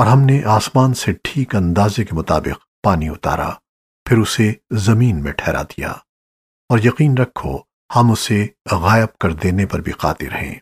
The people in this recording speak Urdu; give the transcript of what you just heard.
اور ہم نے آسمان سے ٹھیک اندازے کے مطابق پانی اتارا، پھر اسے زمین میں ٹھہرا دیا۔ اور یقین رکھو، ہم اسے غائب کر دینے پر بھی قادر ہیں۔